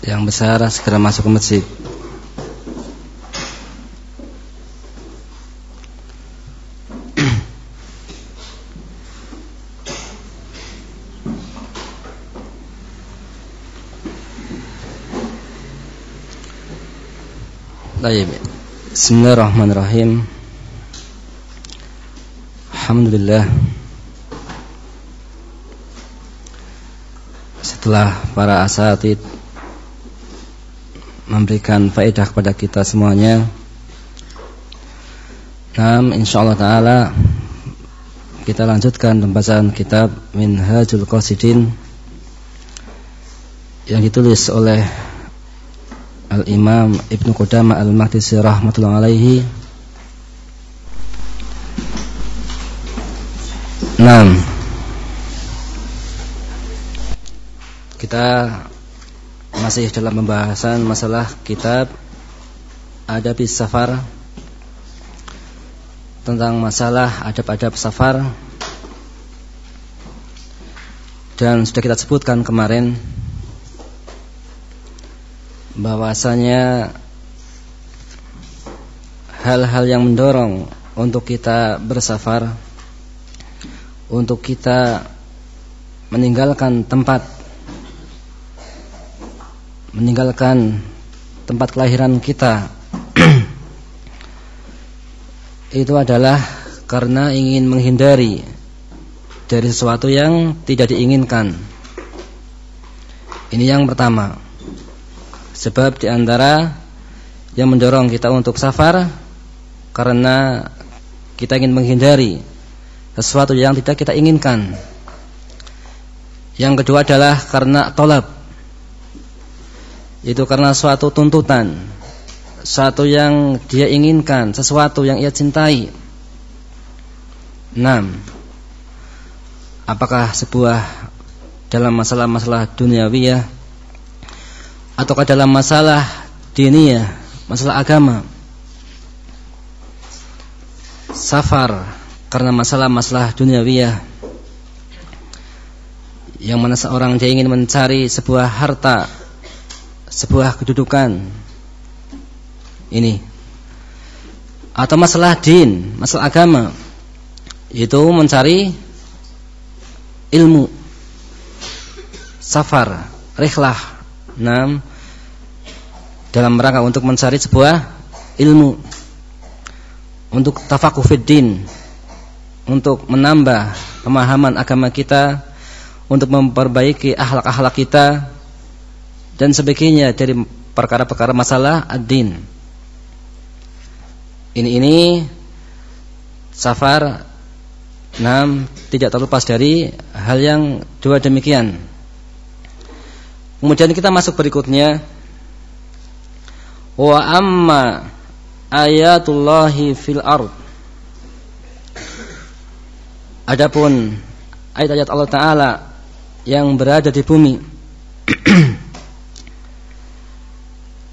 yang besar segera masuk ke masjid. Baik. Bismillahirrahmanirrahim. Alhamdulillah. Setelah para asatid memberikan faedah kepada kita semuanya. Nam insyaallah taala kita lanjutkan pembahasan kitab Minhajul Qasidin yang ditulis oleh Al-Imam Ibnu Qudamah Al-Mahdisi rahmatullah alaihi Nah Kita masih dalam pembahasan masalah kitab Adabis Safar Tentang masalah adab-adab safar. Dan sudah kita sebutkan kemarin bahwasanya hal-hal yang mendorong untuk kita bersafar untuk kita meninggalkan tempat meninggalkan tempat kelahiran kita itu adalah karena ingin menghindari dari sesuatu yang tidak diinginkan ini yang pertama Sebab di antara yang mendorong kita untuk safar karena kita ingin menghindari sesuatu yang tidak kita inginkan. Yang kedua adalah karena tolab. Itu karena suatu tuntutan, suatu yang dia inginkan, sesuatu yang ia cintai. Enam. Apakah sebuah dalam masalah-masalah duniawiyah ataukah dalam masalah diniyah, masalah agama. Safar karena masalah-masalah duniawiyah yang mana seorang dia ingin mencari sebuah harta, sebuah kedudukan. Ini. Atau masalah din, masalah agama. Itu mencari ilmu. Safar, rihlah. Nam dalam rangka untuk mencari sebuah ilmu. Untuk tafakuh fiddin untuk menambah pemahaman agama kita. Untuk memperbaiki akhlak-akhlak kita dan sebagainya. Dari perkara-perkara masalah ad-din. Ini ini safar Nam tidak terlepas dari hal yang dua demikian. Kemudian kita masuk berikutnya. Wa amma ayatullahi fil ard. Adapun ayat-ayat Allah taala yang berada di bumi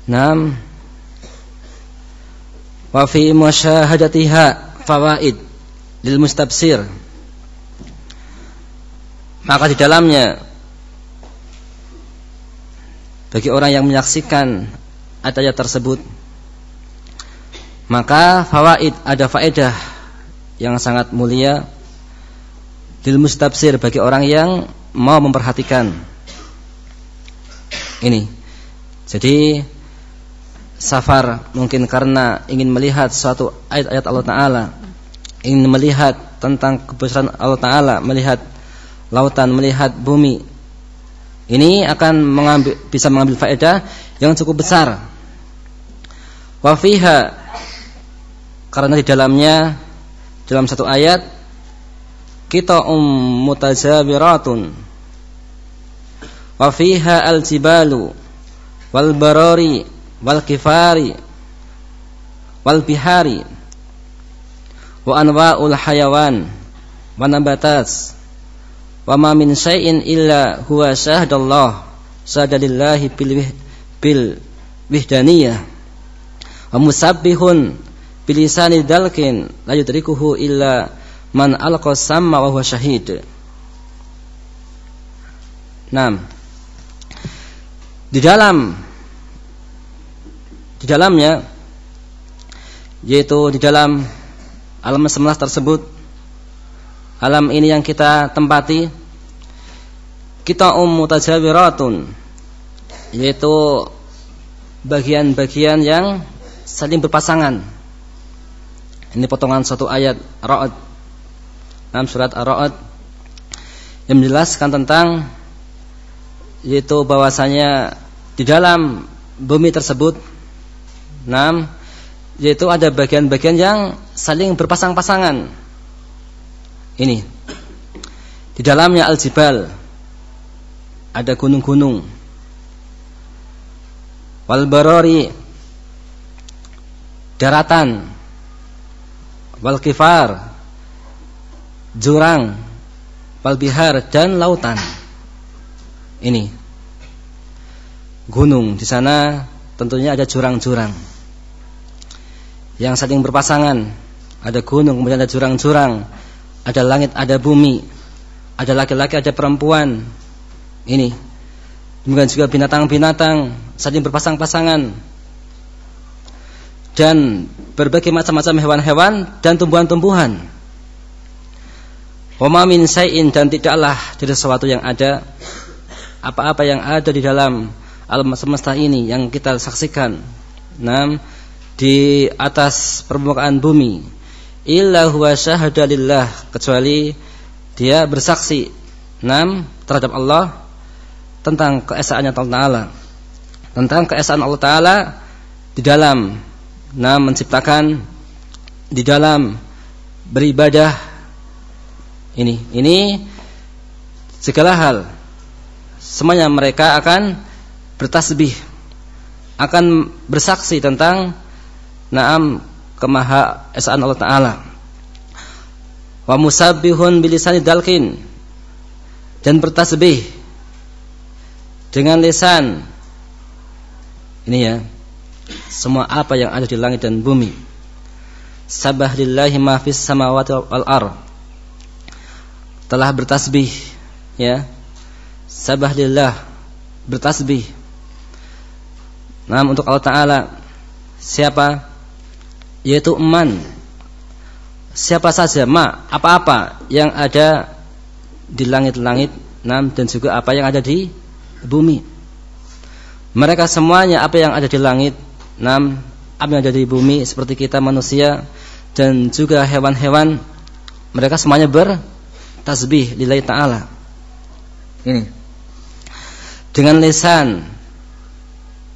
Nam wa fi musyahadatiha fawaid lil mustabsir. Maka di dalamnya bagi orang yang menyaksikan ayat tersebut maka fawaid ada faedah yang sangat mulia dil mustabsir bagi orang yang mau memperhatikan. Ini. Jadi safar mungkin karena ingin melihat suatu ayat-ayat Allah Taala. Ingin melihat tentang kebesaran Allah Taala melihat lautan melihat bumi. Ini akan mengambil, bisa mengambil faedah yang cukup besar. Wafiha karena di dalamnya dalam satu ayat kita um mutazabiratun wafiha al jibalu wal wal kifari wal bihari wa anwa'ul hayawan wa nabatas wa ma min syai'in illa huwa syahadallah syahadalillahi bil bil wihdaniyah wa musabbihun bilisani dalkin la yudrikuhu illa man alqa samma wa huwa syahid. Naam. Di dalam di dalamnya yaitu di dalam alam semesta tersebut alam ini yang kita tempati kita um mutajawiratun yaitu bagian-bagian yang saling berpasangan. Ini potongan satu ayat Ra'ad dalam surat Ar-Ra'ad yang menjelaskan tentang yaitu bahwasanya di dalam bumi tersebut enam yaitu ada bagian-bagian yang saling berpasang-pasangan. Ini. Di dalamnya al-jibal. Ada gunung-gunung. Wal barori. Daratan. Wal kifar. Jurang. Wal bihar dan lautan. Ini. Gunung. Di sana tentunya ada jurang-jurang yang saling berpasangan. Ada gunung, kemudian ada jurang-jurang, ada langit, ada bumi, ada laki-laki, ada perempuan. Ini. Demikian juga binatang-binatang saling berpasang-pasangan. Dan berbagai macam-macam hewan-hewan dan tumbuhan-tumbuhan. Wa min sayin dan tidaklah dari sesuatu yang ada apa-apa yang ada di dalam alam semesta ini yang kita saksikan. Nam di atas permukaan bumi. Illa huwa syahada lillah kecuali dia bersaksi nam terhadap Allah tentang keesaannya Allah Taala. Tentang keesaan Allah Taala di dalam nam menciptakan di dalam beribadah ini. Ini segala hal. Semuanya mereka akan bertasbih akan bersaksi tentang naam kemaha esaan Allah taala. Wa musabbihun bilisani dalkin. Dan bertasbih dengan lisan. Ini ya semua apa yang ada di langit dan bumi. Sabah lillahi ma fis samawati wal ar telah bertasbih ya. Sabah lillah bertasbih. Nah, untuk Allah Ta'ala. Siapa? Yaitu eman Siapa saja, ma Apa-apa yang ada Di langit-langit Nam dan juga apa yang ada di bumi. Mereka semuanya Apa yang ada di langit Nam, apa yang ada di bumi Seperti kita manusia Dan juga hewan-hewan Mereka semuanya bertasbih Lillahi ta'ala. Ini. Dengan lisan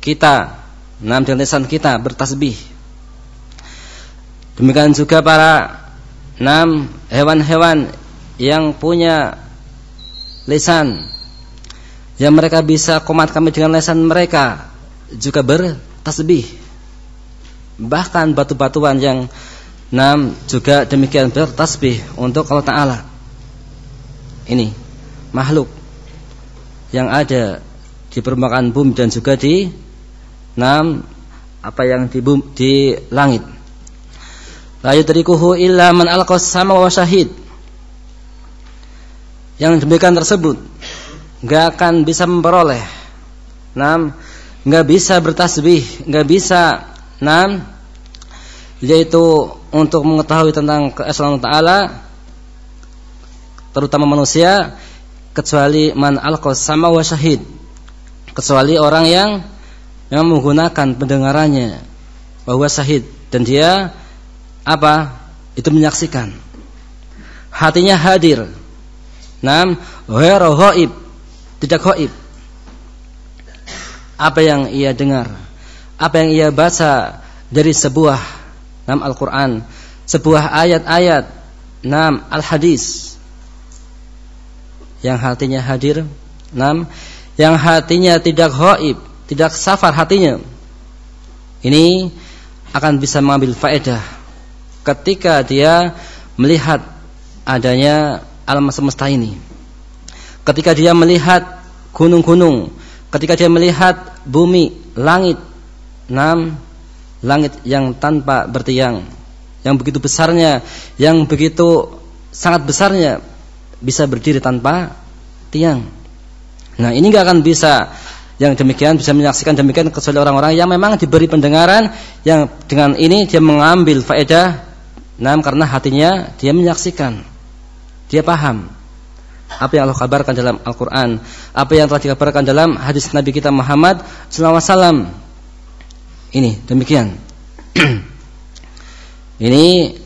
kita enam dengan lisan kita bertasbih demikian juga para enam hewan-hewan yang punya lisan yang mereka bisa komat kami dengan lisan mereka juga bertasbih bahkan batu-batuan yang enam juga demikian bertasbih untuk Allah Taala ini makhluk yang ada di permukaan bumi dan juga di Nam apa yang di, bum, di langit. La yudrikuhu illa man alqas sama wa syahid. Yang demikian tersebut enggak akan bisa memperoleh. Nam enggak bisa bertasbih, enggak bisa nam yaitu untuk mengetahui tentang keesaan taala terutama manusia kecuali man alqas sama wa syahid kecuali orang yang yang menggunakan pendengarannya bahwa sahid dan dia apa? Itu menyaksikan. Hatinya hadir. Nam ghairu ghaib. Tidak ghaib. Apa yang ia dengar? Apa yang ia baca dari sebuah nam Al-Qur'an? Sebuah ayat-ayat nam al-hadis. Yang hatinya hadir nam yang hatinya tidak ghaib tidak safar hatinya. Ini akan bisa mengambil faedah ketika dia melihat adanya alam semesta ini. Ketika dia melihat gunung-gunung ketika dia melihat bumi langit enam langit yang tanpa bertiang yang begitu besarnya yang begitu sangat besarnya bisa berdiri tanpa tiang. Nah ini gak akan bisa yang demikian bisa menyaksikan demikian kecuali orang-orang yang memang diberi pendengaran yang dengan ini dia mengambil faedah nah karena hatinya dia menyaksikan. Dia paham apa yang Allah kabarkan dalam Al-Qur'an apa yang telah dikabarkan dalam hadis Nabi kita Muhammad SAW ini demikian. Ini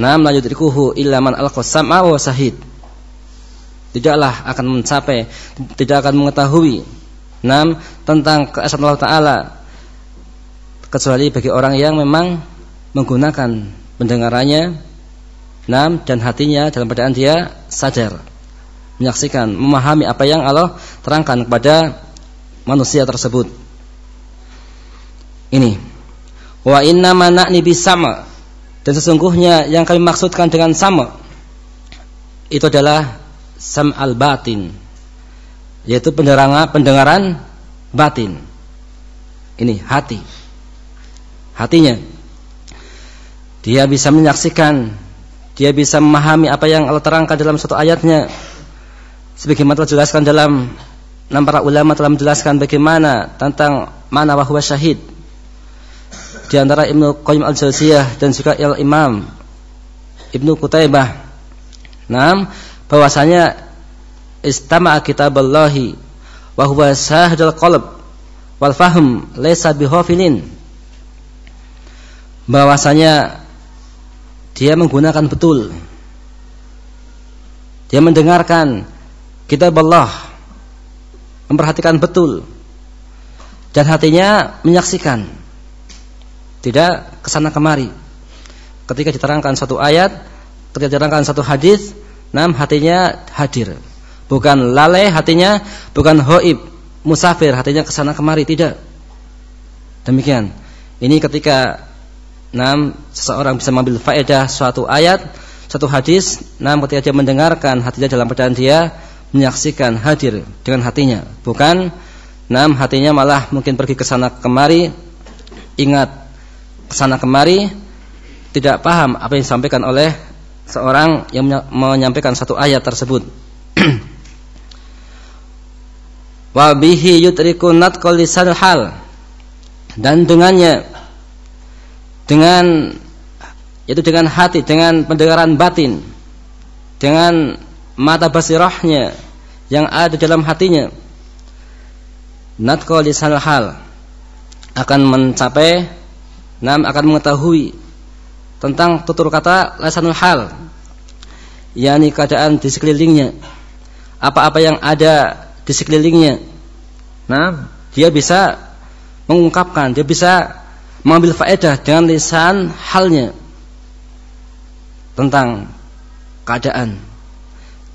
nam la yudrikuhu illa man alqasama wa sahid. Tidaklah akan mencapai tidak akan mengetahui Nam tentang keesaan Allah Taala kecuali bagi orang yang memang menggunakan pendengarannya nam dan hatinya dalam keadaan dia sadar menyaksikan memahami apa yang Allah terangkan kepada manusia tersebut ini wa inna mana'ni bisama dan sesungguhnya yang kami maksudkan dengan sama itu adalah sam al batin yaitu pendengaran pendengaran batin. Ini hati. Hatinya. Dia bisa menyaksikan, dia bisa memahami apa yang Allah terangkan dalam satu ayatnya. Sebagaimana telah dijelaskan dalam enam para ulama telah menjelaskan bagaimana tentang mana bahwa syahid. Di antara Ibnu Qayyim Al-Jauziyah dan juga Al Imam Ibnu Qutaibah. Nah, bahwasanya istama'a kitaballahi wa huwa sahadul qalb wal fahm laysa bihafilin bahwasanya dia menggunakan betul. Dia mendengarkan kitab Allah memperhatikan betul dan hatinya menyaksikan. Tidak ke sana kemari. Ketika diterangkan satu ayat ketika diterangkan satu hadis nam hatinya hadir. Bukan lalai hatinya, bukan hoib, musafir hatinya ke sana kemari. Tidak. Demikian. Ini ketika enam seseorang bisa mengambil faedah suatu ayat, satu hadis, enam ketika dia mendengarkan hatinya dalam keadaan dia menyaksikan hadir dengan hatinya, bukan enam hatinya malah mungkin pergi ke sana kemari, ingat ke sana kemari, tidak paham apa yang disampaikan oleh seorang yang menyampaikan satu ayat tersebut. wa bihi yutriku natqal hal dan dengannya dengan yaitu dengan hati dengan pendengaran batin dengan mata basirahnya yang ada dalam hatinya natqal lisan hal akan mencapai nam akan mengetahui tentang tutur kata lisanul hal yakni keadaan di sekelilingnya apa-apa yang ada di sekelilingnya. Nah, dia bisa mengungkapkan, dia bisa mengambil faedah dengan lisan halnya tentang keadaan.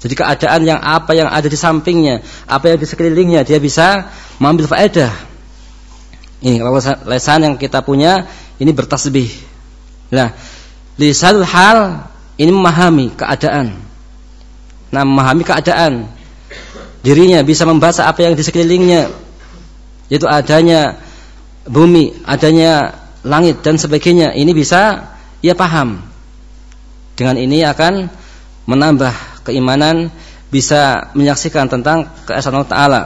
Jadi keadaan yang apa yang ada di sampingnya, apa yang di sekelilingnya, dia bisa mengambil faedah. Ini kalau lisan yang kita punya ini bertasbih. Nah, lisan hal ini memahami keadaan. Nah, memahami keadaan dirinya, bisa membaca apa yang di sekelilingnya. Yaitu adanya bumi, adanya langit dan sebagainya. Ini bisa ia paham. Dengan ini akan menambah keimanan, bisa menyaksikan tentang keesaan Allah Taala.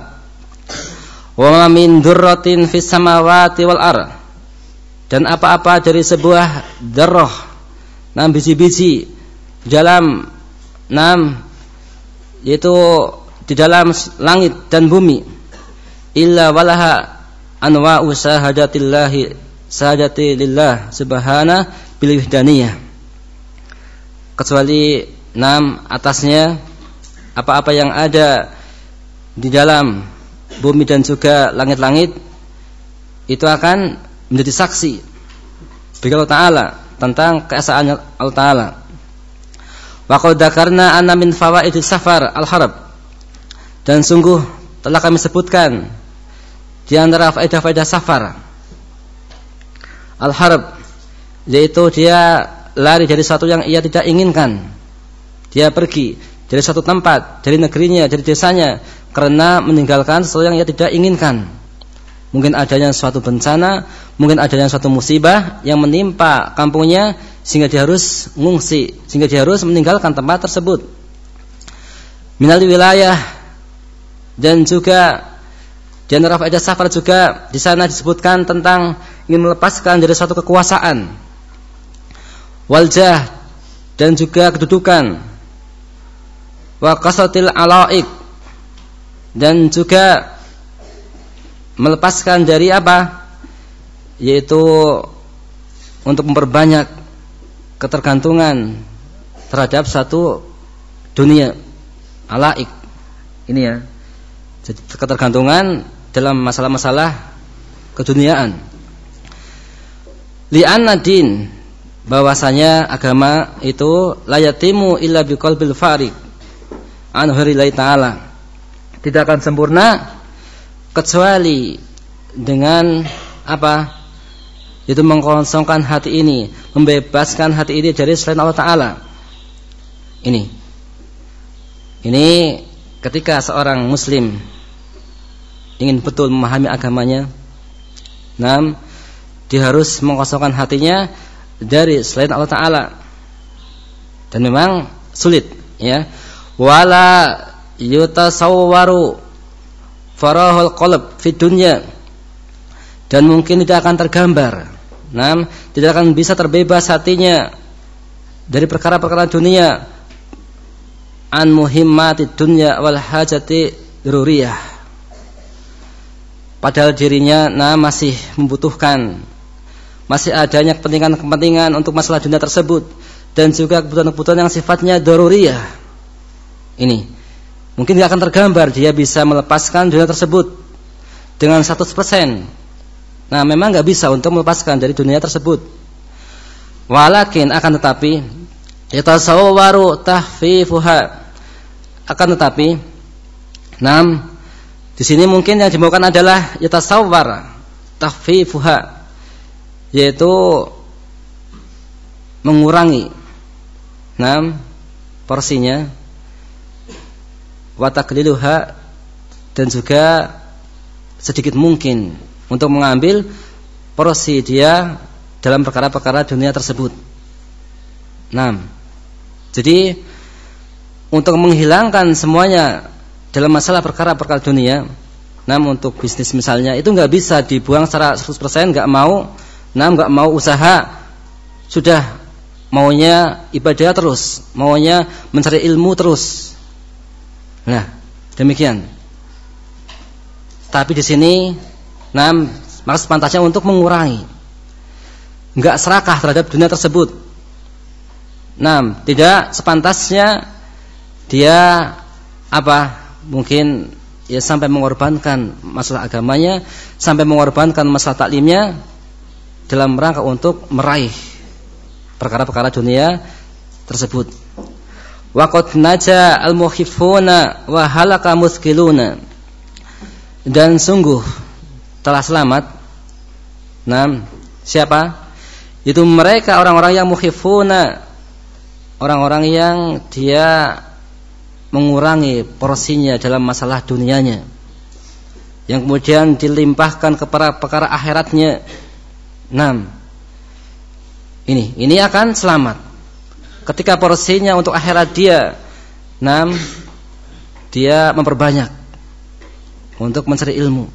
Wa min durratin fis samawati wal ar. Dan apa-apa dari sebuah darah, enam biji-biji dalam enam yaitu di dalam langit dan bumi illa walaha anwa'u sahadatillahi sahadati lillah subhana bil wahdaniyah kecuali enam atasnya apa-apa yang ada di dalam bumi dan juga langit-langit itu akan menjadi saksi bagi Allah Ta'ala tentang keesaan Allah Ta'ala. Wa qad dzakarna anna min fawaidis safar al-harb dan sungguh telah kami sebutkan di antara faedah-faedah safar al-harb yaitu dia lari dari satu yang ia tidak inginkan. Dia pergi dari suatu tempat, dari negerinya, dari desanya karena meninggalkan sesuatu yang ia tidak inginkan. Mungkin adanya suatu bencana, mungkin adanya suatu musibah yang menimpa kampungnya sehingga dia harus mengungsi, sehingga dia harus meninggalkan tempat tersebut. Minal wilayah dan juga Di antara faedah safar juga di sana disebutkan tentang ingin melepaskan dari suatu kekuasaan, waljah dan juga kedudukan, wa kasatil alaik dan juga melepaskan dari apa? Yaitu untuk memperbanyak ketergantungan terhadap satu dunia alaik ini ya ketergantungan dalam masalah-masalah keduniaan. Li'anna din bahwasanya agama itu layatimu illa biqalbil farid an ta'ala. Tidak akan sempurna kecuali dengan apa? Itu mengkosongkan hati ini membebaskan hati ini dari selain Allah Taala. Ini. Ini ketika seorang muslim ingin betul memahami agamanya Nam, dia harus mengosongkan hatinya dari selain Allah Taala. Dan memang sulit, ya. Wala yutasawwaru farahul qalb fi dunya. Dan mungkin tidak akan tergambar. Nam, tidak akan bisa terbebas hatinya dari perkara-perkara dunia an muhimmati dunya wal hajati daruriyah padahal dirinya nah masih membutuhkan. Masih adanya kepentingan-kepentingan untuk masalah dunia tersebut. Dan juga kebutuhan-kebutuhan yang sifatnya daruriyah. Ini. Mungkin tidak akan tergambar dia bisa melepaskan dunia tersebut dengan 100% nah memang nggak bisa untuk melepaskan dari dunia tersebut. Walakin akan tetapi yatasawwaru tahfifuha. Akan tetapi Nam di sini mungkin yang dibawakan adalah yatasawwar tahfifuha yaitu mengurangi enam porsinya watakliluha dan juga sedikit mungkin untuk mengambil porsi dia dalam perkara-perkara dunia tersebut. Enam. Jadi untuk menghilangkan semuanya dalam masalah perkara-perkara dunia namun untuk bisnis misalnya itu nggak bisa dibuang secara 100% nggak mau nah nggak mau usaha sudah maunya ibadah terus maunya mencari ilmu terus. Nah demikian. Tapi di sini nah maka sepantasnya untuk mengurangi. Nggak serakah terhadap dunia tersebut. Nah tidak sepantasnya dia apa mungkin ya sampai mengorbankan masalah agamanya, sampai mengorbankan masalah taklimnya dalam rangka untuk meraih perkara-perkara dunia tersebut. Waqad naja al-mukhifuna wa halaka muskiluna. Dan sungguh telah selamat. Nah, siapa? Itu mereka orang-orang yang mukhifuna. Orang-orang yang dia mengurangi porsinya dalam masalah dunianya yang kemudian dilimpahkan kepada perkara akhiratnya. Enam. Ini, ini akan selamat. Ketika porsinya untuk akhirat dia, enam, dia memperbanyak untuk mencari ilmu.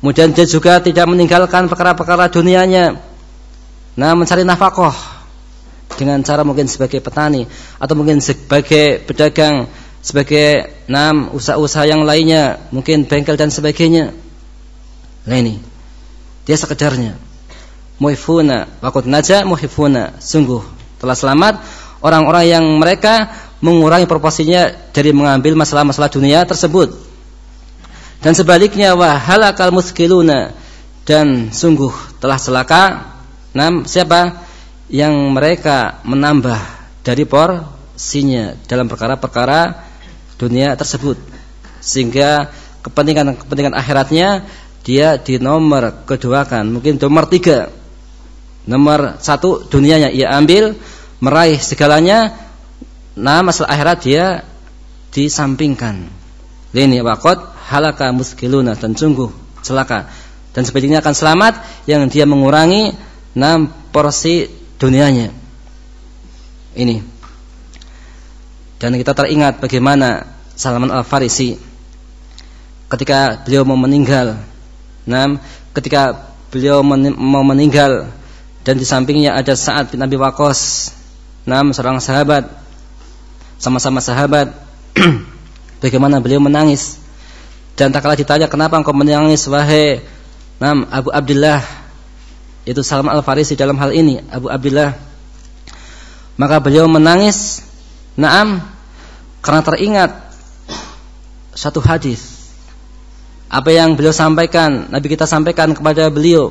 Kemudian dia juga tidak meninggalkan perkara-perkara dunianya. Nah, mencari nafkah dengan cara mungkin sebagai petani atau mungkin sebagai pedagang sebagai enam usaha-usaha yang lainnya, mungkin bengkel dan sebagainya. Nah ini, dia sekedarnya. Muhifuna, wakut naja muhifuna. Sungguh telah selamat orang-orang yang mereka mengurangi proporsinya dari mengambil masalah-masalah dunia tersebut. Dan sebaliknya wahalakal muskiluna dan sungguh telah celaka enam siapa yang mereka menambah dari porsinya dalam perkara-perkara dunia tersebut. Sehingga kepentingan-kepentingan akhiratnya dia di nomor kedua kan. Mungkin nomor tiga. Nomor satu dunianya ia ambil meraih segalanya. Nah masalah akhirat dia disampingkan. Ini wakot halaka muskiluna dan sungguh celaka. Dan sepertinya akan selamat yang dia mengurangi enam porsi dunianya. Ini dan kita teringat bagaimana Salman Al-Farisi ketika beliau mau meninggal. Nah, ketika beliau mau meninggal dan di sampingnya ada Sa'ad bin Abi Waqqas. Nah, seorang sahabat sama-sama sahabat. Bagaimana beliau menangis? Dan tak kalah ditanya kenapa engkau menangis wahai Nam Abu Abdullah itu Salman Al Farisi dalam hal ini Abu Abdullah maka beliau menangis Naam karena teringat satu hadis. Apa yang beliau sampaikan Nabi kita sampaikan kepada beliau.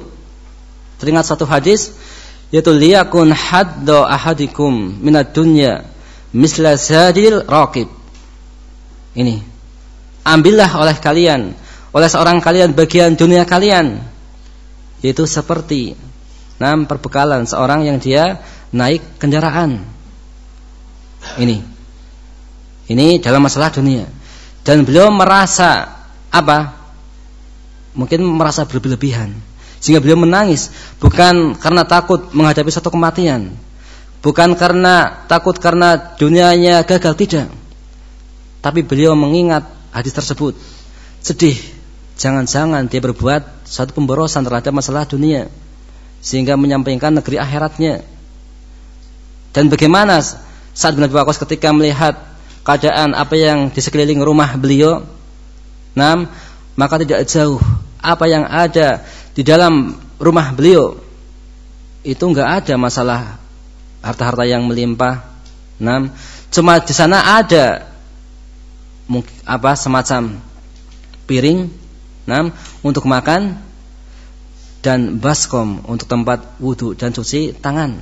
Teringat satu hadis yaitu liyakun haddo ahadikum minad dunya misla sadil raqib. Ini. Ambillah oleh kalian oleh seorang kalian bagian dunia kalian. Yaitu seperti nam perbekalan seorang yang dia naik kendaraan. Ini ini dalam masalah dunia. Dan beliau merasa apa? Mungkin merasa berlebihan. Sehingga beliau menangis. Bukan karena takut menghadapi satu kematian. Bukan karena takut karena dunianya gagal tidak. Tapi beliau mengingat hadis tersebut. Sedih. Jangan-jangan dia berbuat satu pemborosan terhadap masalah dunia. Sehingga menyampaikan negeri akhiratnya. Dan bagaimana saat bin Abi ketika melihat keadaan apa yang di sekeliling rumah beliau Nam, maka tidak jauh apa yang ada di dalam rumah beliau itu enggak ada masalah harta-harta yang melimpah. Nam, cuma di sana ada apa semacam piring, nam, untuk makan dan baskom untuk tempat wudhu dan cuci tangan.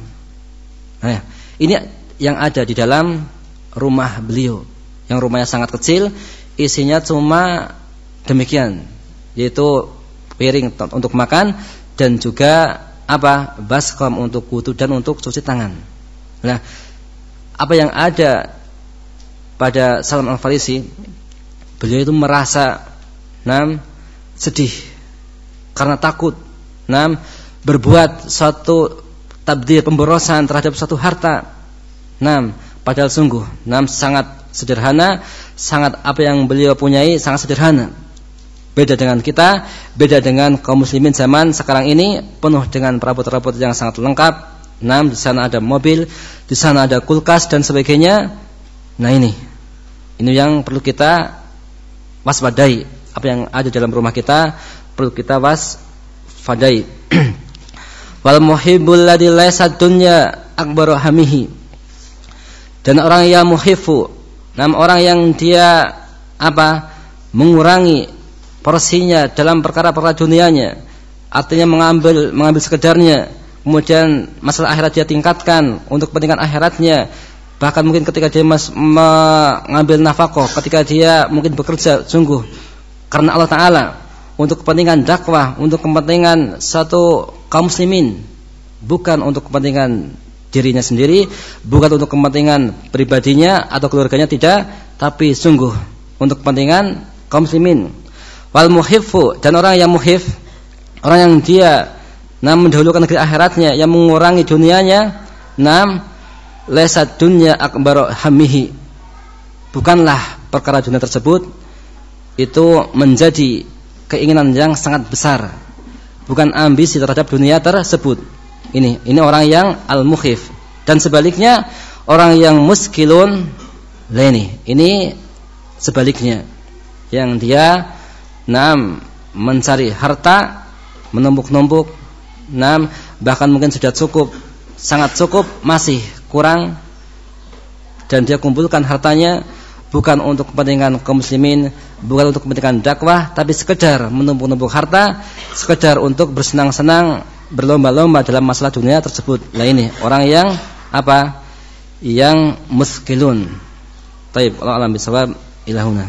Nah, ini yang ada di dalam rumah beliau. Yang rumahnya sangat kecil, isinya cuma demikian yaitu piring untuk makan dan juga apa baskom untuk wudhu dan untuk cuci tangan. Nah, apa yang ada pada Salam Al Farisi, beliau itu merasa nam sedih karena takut nam berbuat satu tabdir pemborosan terhadap satu harta. Nam, padahal sungguh nam sangat sederhana, sangat apa yang beliau punyai sangat sederhana. Beda dengan kita, beda dengan kaum muslimin zaman sekarang ini penuh dengan perabot-perabot yang sangat lengkap. Nam, di sana ada mobil, di sana ada kulkas dan sebagainya. Nah ini, ini yang perlu kita waspadai. Apa yang ada dalam rumah kita perlu kita waspadai. Wal muhibbul ladzi laysa dunya akbaru hamihi. Dan orang yang muhifu, nam orang yang dia apa? mengurangi porsinya dalam perkara-perkara dunianya artinya mengambil mengambil sekedarnya kemudian masalah akhirat dia tingkatkan untuk kepentingan akhiratnya bahkan mungkin ketika dia mas, mengambil nafkah ketika dia mungkin bekerja sungguh karena Allah Taala untuk kepentingan dakwah untuk kepentingan satu kaum muslimin bukan untuk kepentingan dirinya sendiri bukan untuk kepentingan pribadinya atau keluarganya tidak tapi sungguh untuk kepentingan kaum muslimin Wal muhifu dan orang yang muhif, orang yang dia nam mendahulukan negeri akhiratnya, yang mengurangi dunianya, nam lesat dunia akbar hamihi. Bukanlah perkara dunia tersebut itu menjadi keinginan yang sangat besar. Bukan ambisi terhadap dunia tersebut. Ini ini orang yang al-mukhif. Dan sebaliknya orang yang muskilun leni. Ini sebaliknya. Yang dia Nam mencari harta, menumpuk-numpuk, nam bahkan mungkin sudah cukup, sangat cukup, masih kurang. Dan dia kumpulkan hartanya bukan untuk kepentingan kaum muslimin, bukan untuk kepentingan dakwah, tapi sekedar menumpuk-numpuk harta, sekedar untuk bersenang-senang, berlomba-lomba dalam masalah dunia tersebut. Nah ini orang yang apa? Yang muskilun. Taib Allah alam bisawab ilahuna.